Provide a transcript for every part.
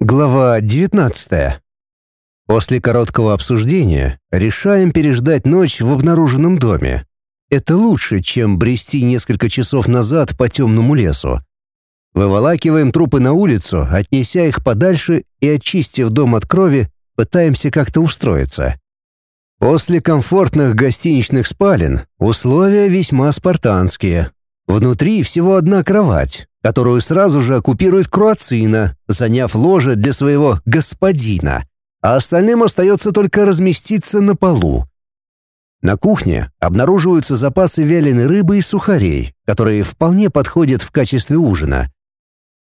Глава 19. После короткого обсуждения решаем переждать ночь в обнаруженном доме. Это лучше, чем брести несколько часов назад по темному лесу. Выволакиваем трупы на улицу, отнеся их подальше и, очистив дом от крови, пытаемся как-то устроиться. После комфортных гостиничных спален условия весьма спартанские. Внутри всего одна кровать, которую сразу же оккупирует Круацина, заняв ложе для своего господина, а остальным остается только разместиться на полу. На кухне обнаруживаются запасы вяленой рыбы и сухарей, которые вполне подходят в качестве ужина.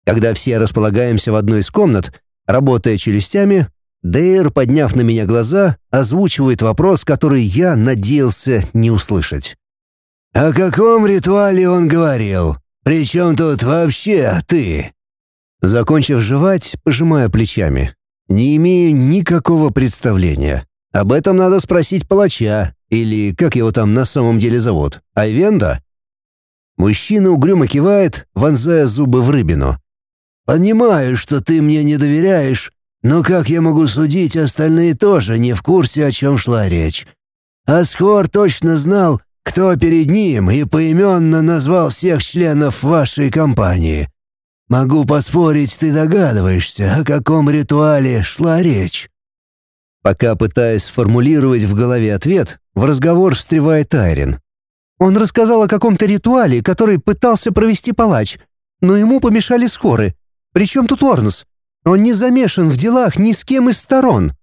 Когда все располагаемся в одной из комнат, работая челюстями, Дейр, подняв на меня глаза, озвучивает вопрос, который я надеялся не услышать. «О каком ритуале он говорил? Причем тут вообще ты?» Закончив жевать, пожимая плечами. «Не имею никакого представления. Об этом надо спросить палача, или как его там на самом деле зовут, Айвенда?» Мужчина угрюмо кивает, вонзая зубы в рыбину. «Понимаю, что ты мне не доверяешь, но как я могу судить, остальные тоже не в курсе, о чем шла речь. Асхор точно знал, кто перед ним, и поименно назвал всех членов вашей компании. Могу поспорить, ты догадываешься, о каком ритуале шла речь». Пока пытаясь сформулировать в голове ответ, в разговор встревает Айрин. Он рассказал о каком-то ритуале, который пытался провести палач, но ему помешали скоры. Причем тут Орнс? Он не замешан в делах ни с кем из сторон».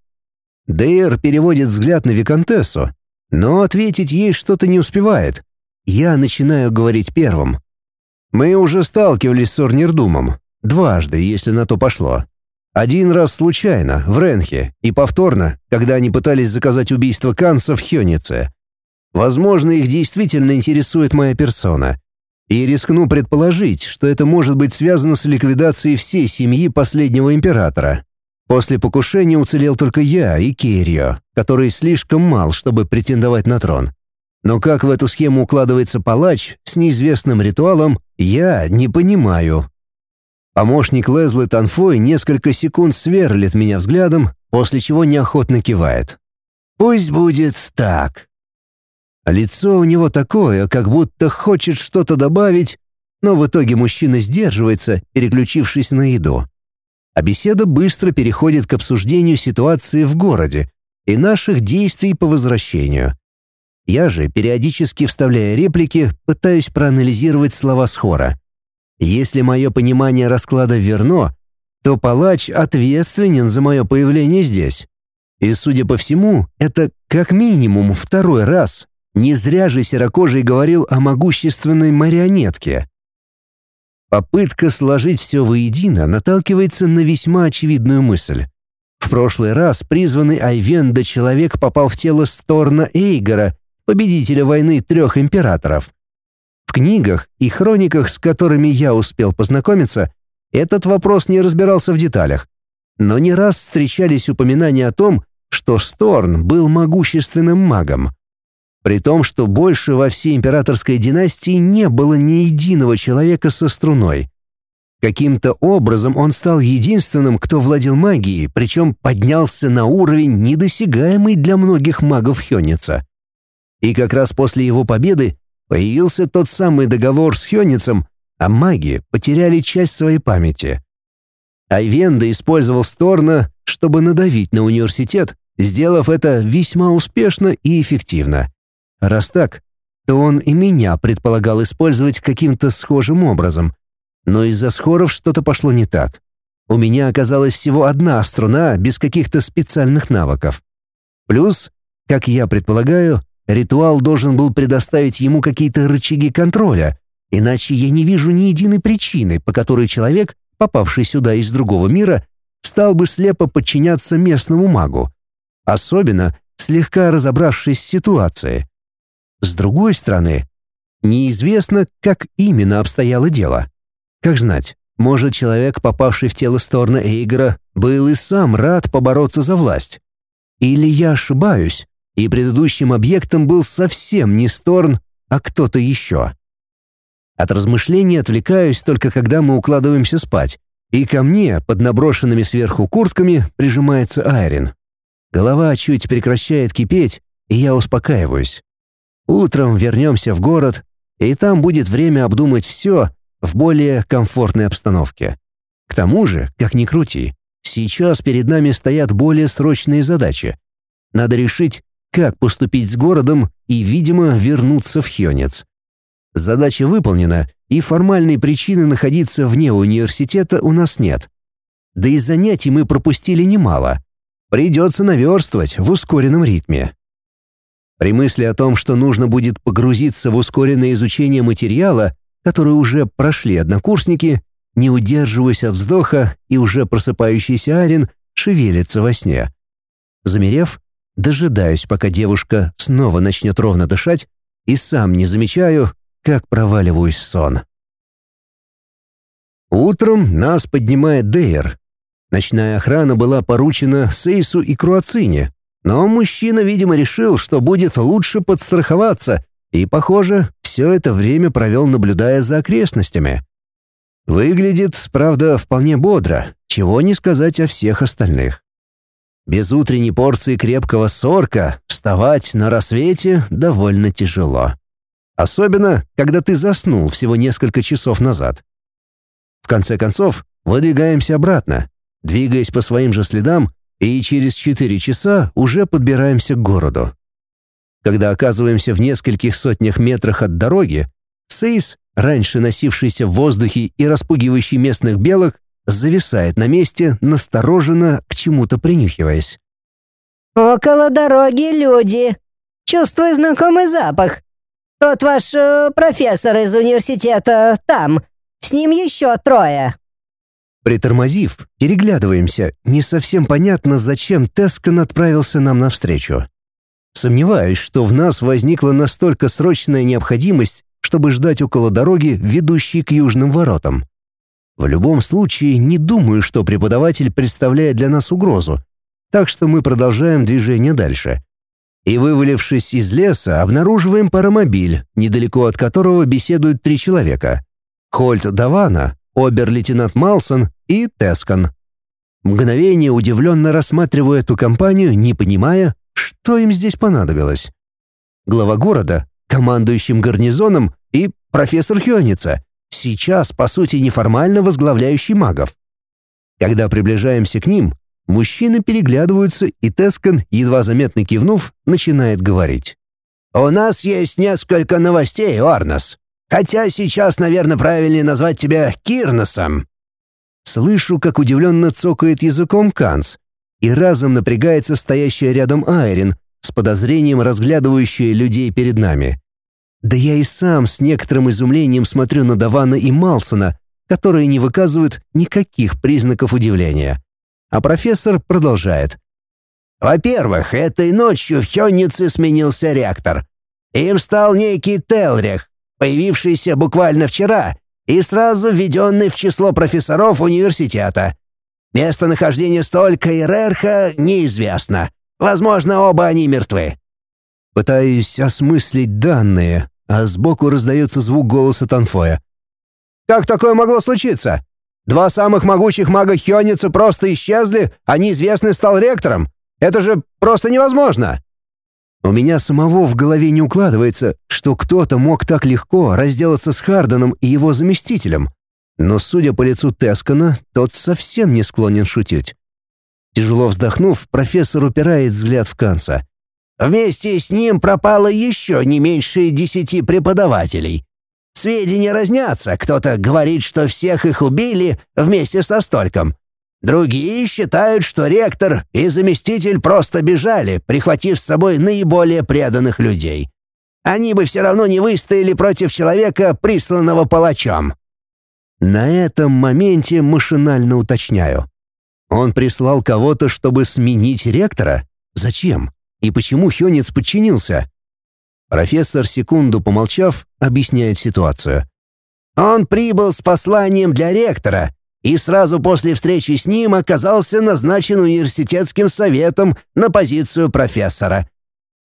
Дейр переводит взгляд на Викантессу, но ответить ей что-то не успевает. Я начинаю говорить первым. Мы уже сталкивались с Орнирдумом. Дважды, если на то пошло. Один раз случайно, в Ренхе, и повторно, когда они пытались заказать убийство Канца в Хёнице. Возможно, их действительно интересует моя персона. И рискну предположить, что это может быть связано с ликвидацией всей семьи последнего императора. После покушения уцелел только я и Кирио, который слишком мал, чтобы претендовать на трон. Но как в эту схему укладывается палач с неизвестным ритуалом, я не понимаю. Помощник Лезлы Танфой несколько секунд сверлит меня взглядом, после чего неохотно кивает. «Пусть будет так», Лицо у него такое, как будто хочет что-то добавить, но в итоге мужчина сдерживается, переключившись на еду. А беседа быстро переходит к обсуждению ситуации в городе и наших действий по возвращению. Я же, периодически вставляя реплики, пытаюсь проанализировать слова Схора. Если мое понимание расклада верно, то палач ответственен за мое появление здесь. И, судя по всему, это как минимум второй раз, не зря же Серокожий говорил о могущественной марионетке. Попытка сложить все воедино наталкивается на весьма очевидную мысль. В прошлый раз призванный Айвенда человек попал в тело Сторна Эйгора, победителя войны трех императоров. В книгах и хрониках, с которыми я успел познакомиться, этот вопрос не разбирался в деталях. Но не раз встречались упоминания о том, что Сторн был могущественным магом. При том, что больше во всей императорской династии не было ни единого человека со струной. Каким-то образом он стал единственным, кто владел магией, причем поднялся на уровень, недосягаемый для многих магов Хёница. И как раз после его победы появился тот самый договор с Хёницем, а маги потеряли часть своей памяти. Айвенда использовал Сторна, чтобы надавить на университет, сделав это весьма успешно и эффективно. Раз так, то он и меня предполагал использовать каким-то схожим образом. Но из-за схоров что-то пошло не так. У меня оказалась всего одна струна без каких-то специальных навыков. Плюс, как я предполагаю, ритуал должен был предоставить ему какие-то рычаги контроля, иначе я не вижу ни единой причины, по которой человек, попавший сюда из другого мира, стал бы слепо подчиняться местному магу. Особенно слегка разобравшись с ситуацией. С другой стороны, неизвестно, как именно обстояло дело. Как знать, может, человек, попавший в тело Сторна Эйгора, был и сам рад побороться за власть. Или я ошибаюсь, и предыдущим объектом был совсем не Сторн, а кто-то еще. От размышлений отвлекаюсь только когда мы укладываемся спать, и ко мне под наброшенными сверху куртками прижимается Айрин. Голова чуть прекращает кипеть, и я успокаиваюсь. Утром вернемся в город, и там будет время обдумать все в более комфортной обстановке. К тому же, как ни крути, сейчас перед нами стоят более срочные задачи. Надо решить, как поступить с городом и, видимо, вернуться в Хёнец. Задача выполнена, и формальной причины находиться вне университета у нас нет. Да и занятий мы пропустили немало. Придется наверстывать в ускоренном ритме. При мысли о том, что нужно будет погрузиться в ускоренное изучение материала, который уже прошли однокурсники, не удерживаясь от вздоха, и уже просыпающийся Арин шевелится во сне. Замерев, дожидаюсь, пока девушка снова начнет ровно дышать, и сам не замечаю, как проваливаюсь в сон. Утром нас поднимает Дейр. Ночная охрана была поручена Сейсу и Круацине, но мужчина, видимо, решил, что будет лучше подстраховаться, и, похоже, все это время провел, наблюдая за окрестностями. Выглядит, правда, вполне бодро, чего не сказать о всех остальных. Без утренней порции крепкого сорка вставать на рассвете довольно тяжело. Особенно, когда ты заснул всего несколько часов назад. В конце концов, выдвигаемся обратно, двигаясь по своим же следам, и через четыре часа уже подбираемся к городу. Когда оказываемся в нескольких сотнях метрах от дороги, Сейс, раньше носившийся в воздухе и распугивающий местных белок, зависает на месте, настороженно к чему-то принюхиваясь. «Около дороги люди. Чувствую знакомый запах. Тот ваш э, профессор из университета там. С ним еще трое». Притормозив, переглядываемся. Не совсем понятно, зачем Тескан отправился нам навстречу. Сомневаюсь, что в нас возникла настолько срочная необходимость, чтобы ждать около дороги, ведущей к южным воротам. В любом случае, не думаю, что преподаватель представляет для нас угрозу, так что мы продолжаем движение дальше и, вывалившись из леса, обнаруживаем паромобиль, недалеко от которого беседуют три человека. Хольт Давана, обер-лейтенант Малсон и Тескан. Мгновение удивленно рассматриваю эту компанию, не понимая, что им здесь понадобилось. Глава города, командующим гарнизоном и профессор Хёница, сейчас, по сути, неформально возглавляющий магов. Когда приближаемся к ним, Мужчины переглядываются, и Тескан, едва заметно кивнув, начинает говорить. «У нас есть несколько новостей, Орнос. Хотя сейчас, наверное, правильнее назвать тебя Кирносом». Слышу, как удивленно цокает языком Канц, и разом напрягается стоящая рядом Айрин, с подозрением разглядывающая людей перед нами. Да я и сам с некоторым изумлением смотрю на Давана и Малсона, которые не выказывают никаких признаков удивления. А профессор продолжает. Во-первых, этой ночью в Хённице сменился ректор. Им стал некий Телрих, появившийся буквально вчера и сразу введенный в число профессоров университета. Местонахождение столько и Рерха неизвестно. Возможно, оба они мертвы. Пытаюсь осмыслить данные, а сбоку раздается звук голоса Танфоя. «Как такое могло случиться? Два самых могучих мага Хёница просто исчезли, а неизвестный стал ректором. Это же просто невозможно!» У меня самого в голове не укладывается, что кто-то мог так легко разделаться с Харденом и его заместителем. Но, судя по лицу Тескана, тот совсем не склонен шутить. Тяжело вздохнув, профессор упирает взгляд в Канца. «Вместе с ним пропало еще не меньше десяти преподавателей. Сведения разнятся. Кто-то говорит, что всех их убили вместе со Стольком. Другие считают, что ректор и заместитель просто бежали, прихватив с собой наиболее преданных людей. Они бы все равно не выстояли против человека, присланного палачом. На этом моменте машинально уточняю. Он прислал кого-то, чтобы сменить ректора? Зачем? И почему Хёнец подчинился? Профессор, секунду помолчав, объясняет ситуацию. Он прибыл с посланием для ректора и сразу после встречи с ним оказался назначен университетским советом на позицию профессора.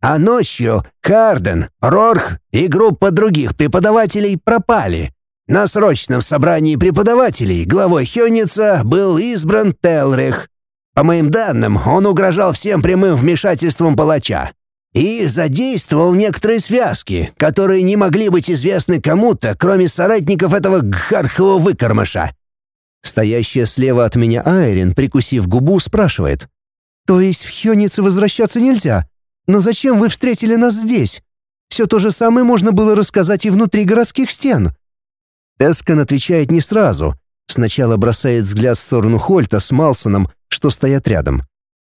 А ночью Карден, Рорх и группа других преподавателей пропали. На срочном собрании преподавателей главой Хённица был избран Телрих. По моим данным, он угрожал всем прямым вмешательством палача и задействовал некоторые связки, которые не могли быть известны кому-то, кроме соратников этого гхархового выкормыша. Стоящая слева от меня Айрин, прикусив губу, спрашивает. «То есть в Хёнице возвращаться нельзя? Но зачем вы встретили нас здесь? Все то же самое можно было рассказать и внутри городских стен». Тескан отвечает не сразу. Сначала бросает взгляд в сторону Хольта с Малсоном, что стоят рядом.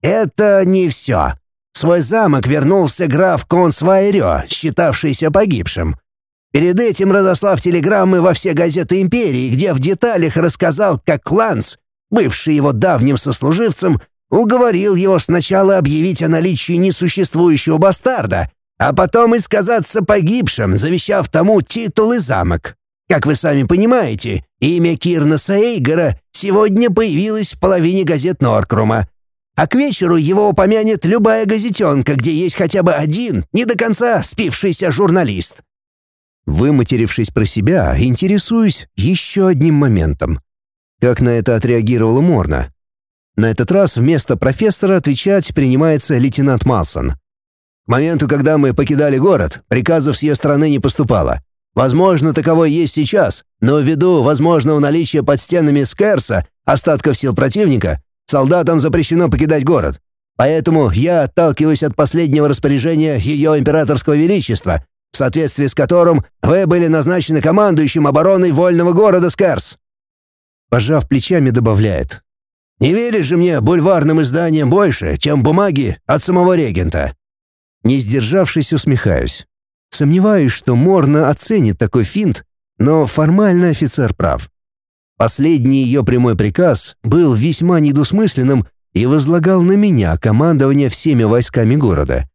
«Это не все. свой замок вернулся граф Консвайрё, считавшийся погибшим. Перед этим разослав телеграммы во все газеты империи, где в деталях рассказал, как Кланс, бывший его давним сослуживцем, уговорил его сначала объявить о наличии несуществующего бастарда, а потом и сказаться погибшим, завещав тому титул и замок. Как вы сами понимаете, имя Кирнаса Эйгора сегодня появилось в половине газет Норкрума. А к вечеру его упомянет любая газетенка, где есть хотя бы один, не до конца спившийся журналист. Выматерившись про себя, интересуюсь еще одним моментом. Как на это отреагировала Морна? На этот раз вместо профессора отвечать принимается лейтенант Малсон. К моменту, когда мы покидали город, приказов с ее стороны не поступало. Возможно, таковой есть сейчас, но ввиду возможного наличия под стенами Скерса остатков сил противника, солдатам запрещено покидать город. Поэтому я отталкиваюсь от последнего распоряжения Ее Императорского Величества, в соответствии с которым вы были назначены командующим обороной вольного города Скарс». Пожав плечами, добавляет. «Не веришь же мне бульварным изданиям больше, чем бумаги от самого регента?» Не сдержавшись, усмехаюсь. Сомневаюсь, что Морна оценит такой финт, но формально офицер прав. Последний ее прямой приказ был весьма недосмысленным и возлагал на меня командование всеми войсками города.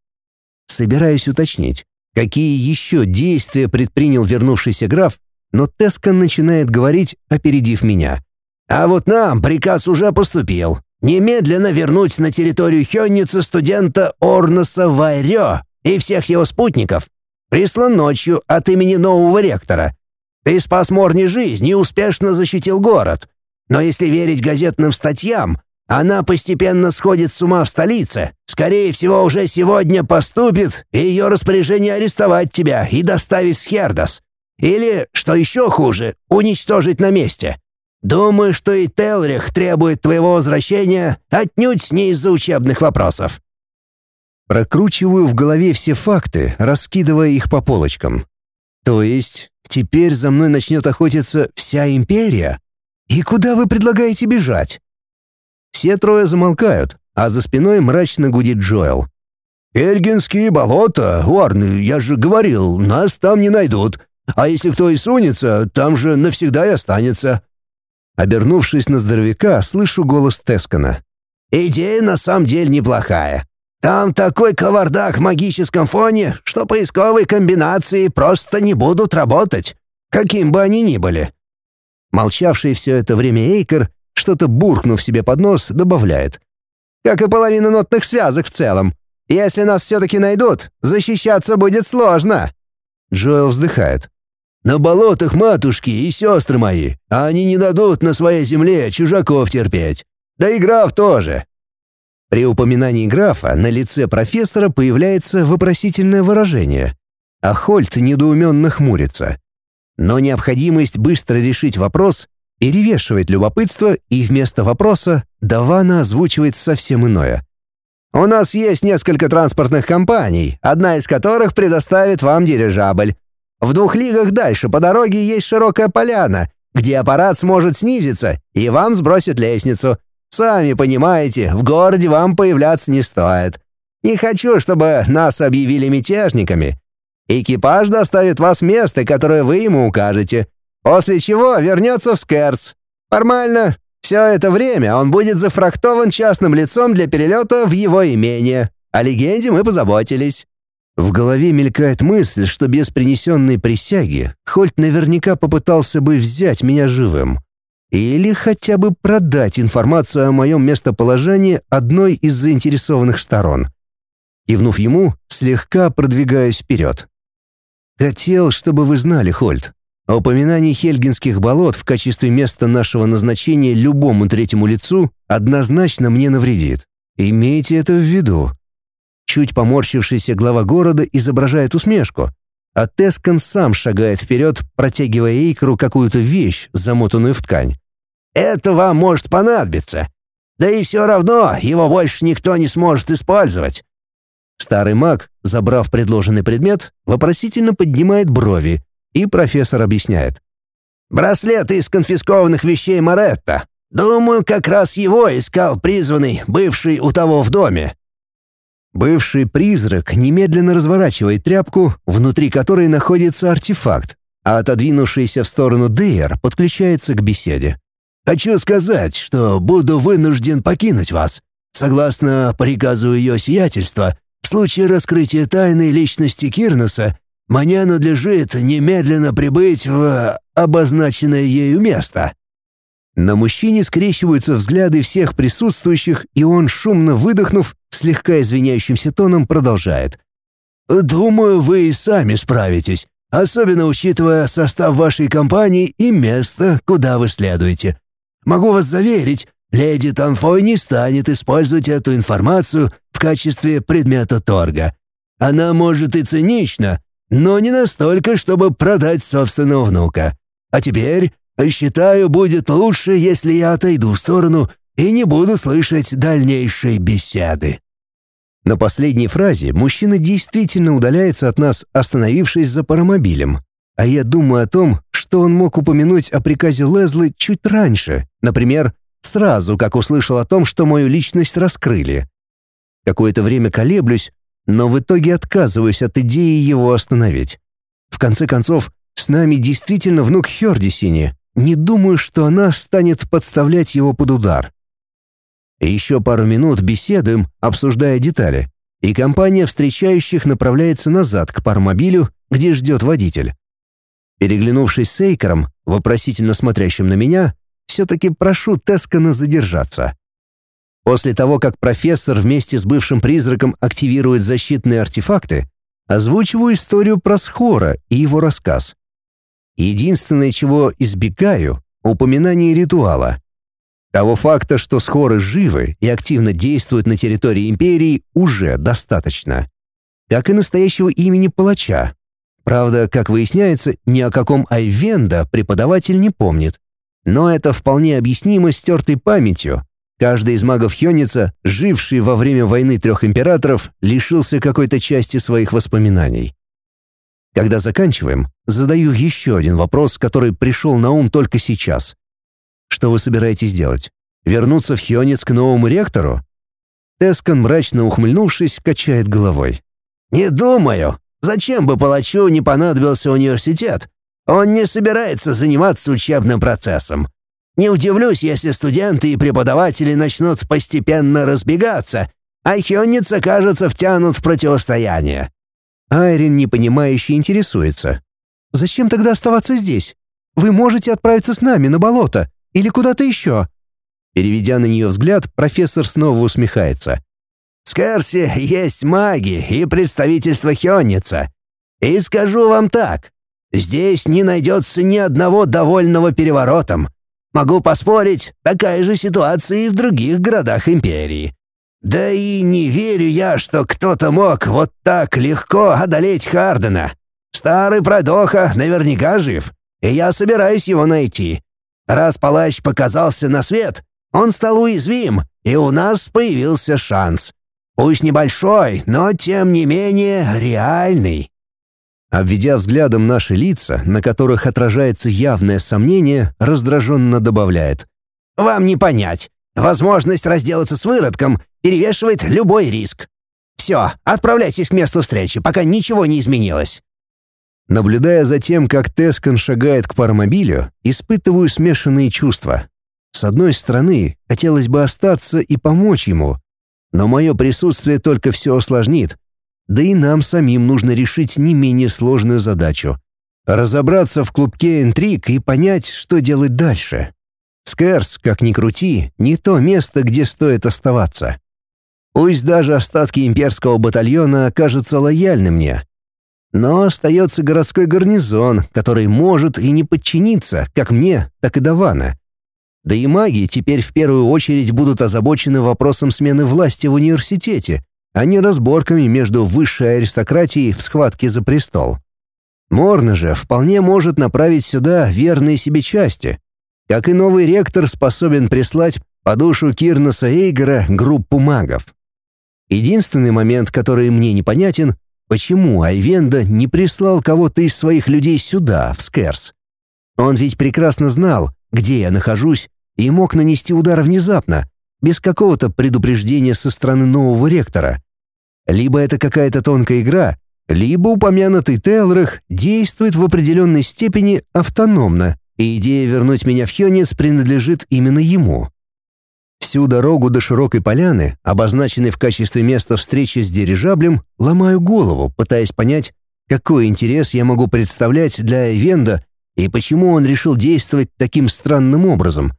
Собираюсь уточнить, какие еще действия предпринял вернувшийся граф, но Тескан начинает говорить, опередив меня. «А вот нам приказ уже поступил. Немедленно вернуть на территорию Хённицы студента Орнаса Вайрё и всех его спутников. Прислан ночью от имени нового ректора. Ты спас Морни жизнь и успешно защитил город. Но если верить газетным статьям, она постепенно сходит с ума в столице. Скорее всего, уже сегодня поступит и ее распоряжение арестовать тебя и доставить в Хердос. Или, что еще хуже, уничтожить на месте. Думаю, что и Телрих требует твоего возвращения отнюдь не из-за учебных вопросов». Прокручиваю в голове все факты, раскидывая их по полочкам. То есть, теперь за мной начнет охотиться вся империя? И куда вы предлагаете бежать? Все трое замолкают, а за спиной мрачно гудит Джоэл. «Эльгинские болота, Уарны, я же говорил, нас там не найдут. А если кто и сунется, там же навсегда и останется». Обернувшись на здоровяка, слышу голос Тескана. «Идея на самом деле неплохая. Там такой кавардак в магическом фоне, что поисковые комбинации просто не будут работать, каким бы они ни были». Молчавший все это время Эйкер что-то буркнув себе под нос, добавляет. «Как и половина нотных связок в целом. Если нас все-таки найдут, защищаться будет сложно». Джоэл вздыхает. «На болотах матушки и сестры мои, они не дадут на своей земле чужаков терпеть. Да и граф тоже». При упоминании графа на лице профессора появляется вопросительное выражение, а Хольт недоуменно хмурится. Но необходимость быстро решить вопрос перевешивает любопытство, и вместо вопроса Давана озвучивает совсем иное. «У нас есть несколько транспортных компаний, одна из которых предоставит вам дирижабль. В двух лигах дальше по дороге есть широкая поляна, где аппарат сможет снизиться, и вам сбросит лестницу. Сами понимаете, в городе вам появляться не стоит. Не хочу, чтобы нас объявили мятежниками. Экипаж доставит вас место, которое вы ему укажете. После чего вернется в Скерс. Формально, все это время он будет зафрахтован частным лицом для перелета в его имение. О легенде мы позаботились». В голове мелькает мысль, что без принесенной присяги Хольт наверняка попытался бы взять меня живым. Или хотя бы продать информацию о моем местоположении одной из заинтересованных сторон. Кивнув ему, слегка продвигаюсь вперед. «Хотел, чтобы вы знали, Хольт, Упоминание Хельгинских болот в качестве места нашего назначения любому третьему лицу однозначно мне навредит. Имейте это в виду. Чуть поморщившийся глава города изображает усмешку, а Тескан сам шагает вперед, протягивая Эйкеру какую-то вещь, замотанную в ткань. «Это вам может понадобиться. Да и все равно его больше никто не сможет использовать». Старый маг, забрав предложенный предмет, вопросительно поднимает брови, и профессор объясняет. «Браслет из конфискованных вещей Моретта. Думаю, как раз его искал призванный, бывший у того в доме. Бывший призрак немедленно разворачивает тряпку, внутри которой находится артефакт, а отодвинувшийся в сторону Дейер подключается к беседе. «Хочу сказать, что буду вынужден покинуть вас. Согласно приказу ее сиятельства, в случае раскрытия тайны личности Кирнеса, мне надлежит немедленно прибыть в обозначенное ею место». На мужчине скрещиваются взгляды всех присутствующих, и он, шумно выдохнув, слегка извиняющимся тоном продолжает. «Думаю, вы и сами справитесь, особенно учитывая состав вашей компании и место, куда вы следуете. Могу вас заверить, леди Танфой не станет использовать эту информацию в качестве предмета торга. Она может и цинична, но не настолько, чтобы продать собственного внука. А теперь Считаю, будет лучше, если я отойду в сторону и не буду слышать дальнейшей беседы». На последней фразе мужчина действительно удаляется от нас, остановившись за паромобилем. А я думаю о том, что он мог упомянуть о приказе Лезлы чуть раньше, например, сразу, как услышал о том, что мою личность раскрыли. Какое-то время колеблюсь, но в итоге отказываюсь от идеи его остановить. В конце концов, с нами действительно внук Хердисини, не думаю, что она станет подставлять его под удар. Еще пару минут беседуем, обсуждая детали, и компания встречающих направляется назад к пармобилю, где ждет водитель. Переглянувшись с Эйкером, вопросительно смотрящим на меня, все-таки прошу Тескана задержаться. После того, как профессор вместе с бывшим призраком активирует защитные артефакты, озвучиваю историю про Схора и его рассказ. Единственное, чего избегаю — упоминание ритуала. Того факта, что схоры живы и активно действуют на территории империи, уже достаточно. Как и настоящего имени палача. Правда, как выясняется, ни о каком Айвенда преподаватель не помнит. Но это вполне объяснимо стертой памятью. Каждый из магов Хёница, живший во время войны трех императоров, лишился какой-то части своих воспоминаний. Когда заканчиваем, задаю еще один вопрос, который пришел на ум только сейчас. Что вы собираетесь делать? Вернуться в Хионец к новому ректору? Тескан, мрачно ухмыльнувшись, качает головой. «Не думаю. Зачем бы палачу не понадобился университет? Он не собирается заниматься учебным процессом. Не удивлюсь, если студенты и преподаватели начнут постепенно разбегаться, а Хионец окажется втянут в противостояние. Айрин непонимающе интересуется. «Зачем тогда оставаться здесь? Вы можете отправиться с нами на болото или куда-то еще». Переведя на нее взгляд, профессор снова усмехается. «В есть маги и представительство Хённица. И скажу вам так, здесь не найдется ни одного довольного переворотом. Могу поспорить, такая же ситуация и в других городах Империи. Да и не верю я, что кто-то мог вот так легко одолеть Хардена. Старый продоха наверняка жив, и я собираюсь его найти. Раз палач показался на свет, он стал уязвим, и у нас появился шанс. Пусть небольшой, но тем не менее реальный. Обведя взглядом наши лица, на которых отражается явное сомнение, раздраженно добавляет. «Вам не понять. Возможность разделаться с выродком перевешивает любой риск. Все, отправляйтесь к месту встречи, пока ничего не изменилось». Наблюдая за тем, как Тескан шагает к паромобилю, испытываю смешанные чувства. С одной стороны, хотелось бы остаться и помочь ему, но мое присутствие только все осложнит. Да и нам самим нужно решить не менее сложную задачу — разобраться в клубке интриг и понять, что делать дальше. Скерс, как ни крути, не то место, где стоит оставаться. Пусть даже остатки имперского батальона окажутся лояльны мне. Но остается городской гарнизон, который может и не подчиниться как мне, так и Давана. Да и маги теперь в первую очередь будут озабочены вопросом смены власти в университете, а не разборками между высшей аристократией в схватке за престол. Морна же вполне может направить сюда верные себе части. Как и новый ректор способен прислать по душу Кирнаса Эйгора группу магов. Единственный момент, который мне непонятен, почему Айвенда не прислал кого-то из своих людей сюда, в Скерс. Он ведь прекрасно знал, где я нахожусь, и мог нанести удар внезапно, без какого-то предупреждения со стороны нового ректора. Либо это какая-то тонкая игра, либо упомянутый Телрах действует в определенной степени автономно, и идея вернуть меня в Хёнец принадлежит именно ему. Всю дорогу до широкой поляны, обозначенной в качестве места встречи с дирижаблем, ломаю голову, пытаясь понять, какой интерес я могу представлять для Эвенда и почему он решил действовать таким странным образом.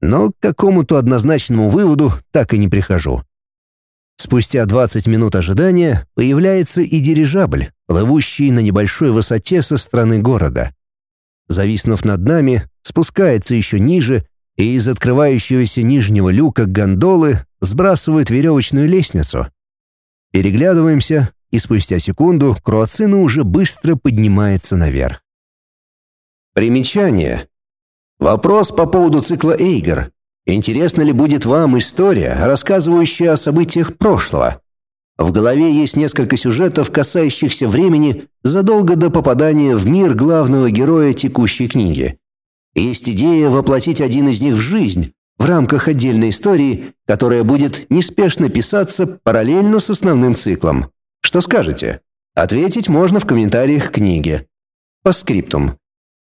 Но к какому-то однозначному выводу так и не прихожу. Спустя 20 минут ожидания появляется и дирижабль, плывущий на небольшой высоте со стороны города. Зависнув над нами, спускается еще ниже и из открывающегося нижнего люка гондолы сбрасывает веревочную лестницу. Переглядываемся, и спустя секунду Круацина уже быстро поднимается наверх. Примечание. Вопрос по поводу цикла Эйгер. Интересна ли будет вам история, рассказывающая о событиях прошлого? В голове есть несколько сюжетов, касающихся времени задолго до попадания в мир главного героя текущей книги. Есть идея воплотить один из них в жизнь в рамках отдельной истории, которая будет неспешно писаться параллельно с основным циклом. Что скажете? Ответить можно в комментариях к книге. По скриптум.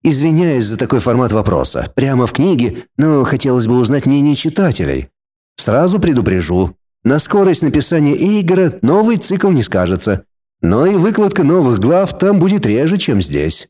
Извиняюсь за такой формат вопроса. Прямо в книге, но хотелось бы узнать мнение читателей. Сразу предупрежу. На скорость написания игр новый цикл не скажется. Но и выкладка новых глав там будет реже, чем здесь.